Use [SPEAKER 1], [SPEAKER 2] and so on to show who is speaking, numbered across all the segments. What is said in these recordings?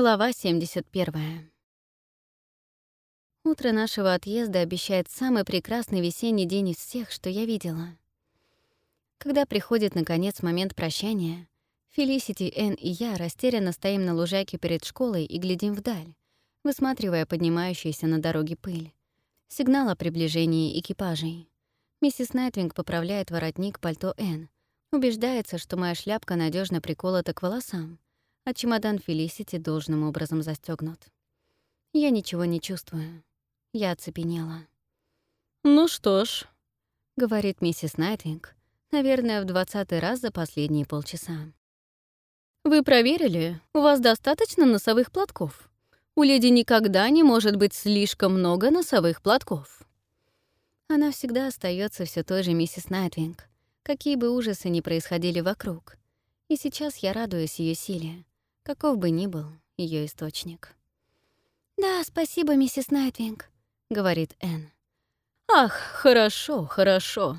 [SPEAKER 1] Глава 71. Утро нашего отъезда обещает самый прекрасный весенний день из всех, что я видела. Когда приходит, наконец, момент прощания, Фелисити, Энн и я растерянно стоим на лужайке перед школой и глядим вдаль, высматривая поднимающуюся на дороге пыль. Сигнал о приближении экипажей. Миссис Найтвинг поправляет воротник пальто Энн, убеждается, что моя шляпка надежно приколота к волосам, а чемодан Фелисити должным образом застегнут. Я ничего не чувствую. Я оцепенела.
[SPEAKER 2] «Ну что ж», —
[SPEAKER 1] говорит миссис Найтвинг, наверное, в двадцатый раз за последние полчаса.
[SPEAKER 2] «Вы проверили? У вас достаточно носовых платков? У леди никогда не может быть слишком много носовых платков».
[SPEAKER 1] Она всегда остается все той же миссис Найтвинг, какие бы ужасы ни происходили вокруг. И сейчас я радуюсь ее силе каков бы ни был ее источник. «Да, спасибо, миссис Найтвинг», — говорит Энн.
[SPEAKER 2] «Ах, хорошо, хорошо».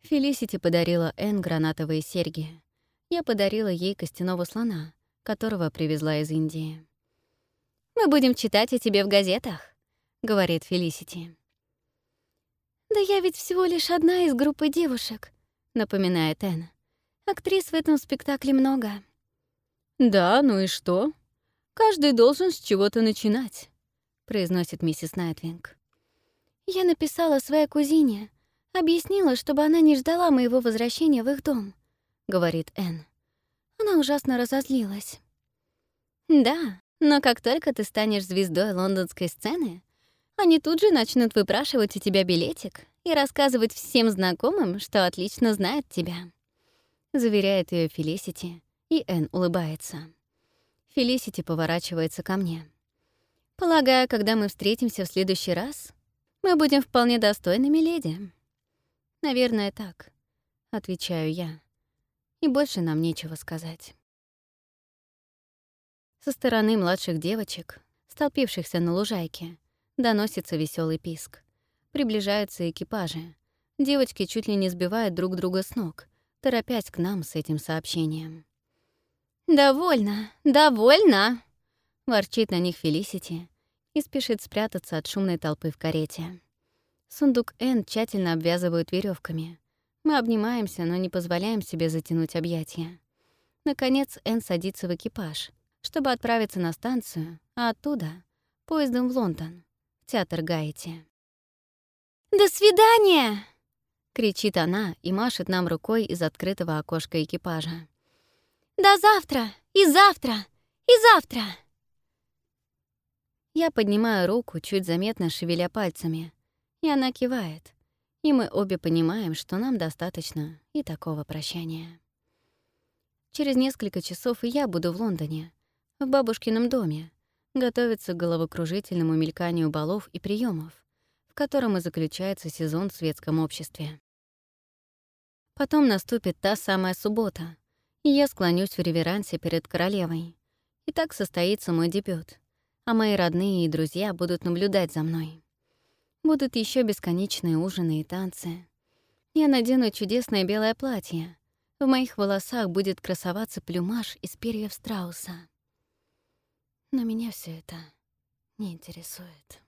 [SPEAKER 1] Фелисити подарила Энн гранатовые серьги. Я подарила ей костяного слона, которого привезла из Индии. «Мы будем читать о тебе в газетах», — говорит Фелисити. «Да я ведь всего лишь одна из группы девушек», — напоминает Энн. «Актрис в этом спектакле много».
[SPEAKER 2] «Да, ну и что? Каждый должен с чего-то начинать», — произносит миссис Найтвинг.
[SPEAKER 1] «Я написала своей кузине, объяснила, чтобы она не ждала моего возвращения в их дом», — говорит Энн. Она ужасно разозлилась. «Да, но как только ты станешь звездой лондонской сцены, они тут же начнут выпрашивать у тебя билетик и рассказывать всем знакомым, что отлично знают тебя», — заверяет ее Фелисити, и Энн улыбается. Фелисити поворачивается ко мне. «Полагаю, когда мы встретимся в следующий раз, мы будем вполне достойными леди». «Наверное, так», — отвечаю я. И больше нам нечего сказать. Со стороны младших девочек, столпившихся на лужайке, доносится веселый писк. Приближаются экипажи. Девочки чуть ли не сбивают друг друга с ног, торопясь к нам с этим сообщением. «Довольно, довольно!» — ворчит на них Фелисити и спешит спрятаться от шумной толпы в карете. Сундук Н тщательно обвязывают веревками. Мы обнимаемся, но не позволяем себе затянуть объятия. Наконец Н садится в экипаж, чтобы отправиться на станцию, а оттуда — поездом в Лондон, в театр Гайти. «До свидания!» — кричит она и машет нам рукой из открытого окошка экипажа. До завтра! И завтра! И завтра!» Я поднимаю руку, чуть заметно шевеля пальцами, и она кивает, и мы обе понимаем, что нам достаточно и такого прощания. Через несколько часов и я буду в Лондоне, в бабушкином доме, готовиться к головокружительному мельканию балов и приемов, в котором и заключается сезон в светском обществе. Потом наступит та самая суббота, и я склонюсь в реверансе перед королевой. И так состоится мой дебют, а мои родные и друзья будут наблюдать за мной. Будут еще бесконечные ужины и танцы. Я надену чудесное белое платье. В моих волосах будет красоваться плюмаж из перьев страуса. Но меня все это не интересует.